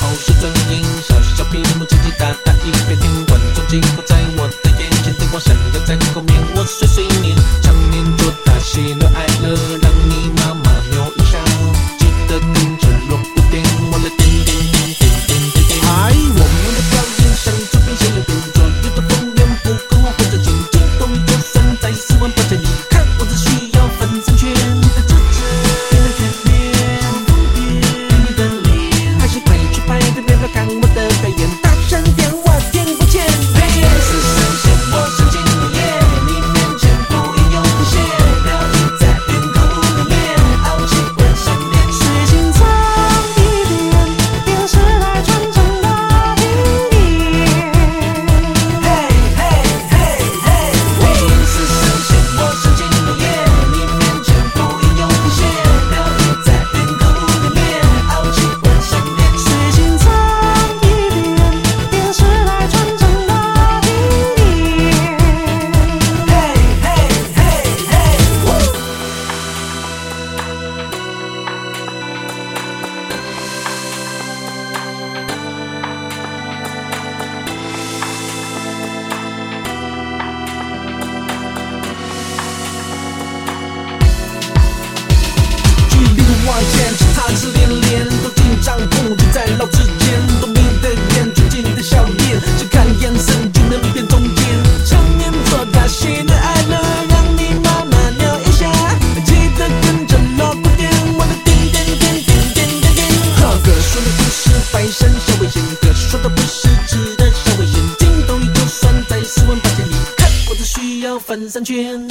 好事转音，小鸡小屁，屏幕滴大答答，一片天观众，镜头在我的眼前，灯光闪耀在你后面，我追随你，常年做大喜怒哀乐。距离的万千，差池连连，都紧张不就在绕之间，多迷的眼，纯净的笑脸，只看眼神就能变中间。常年做大喜怒哀乐，让你妈妈扭一下，记得跟着锣鼓点，我的点点点点点点点。呵，哥说的不是百山小危险，哥说的不是值得小危险，筋斗云就算在四万八千里，看我只需要翻三圈，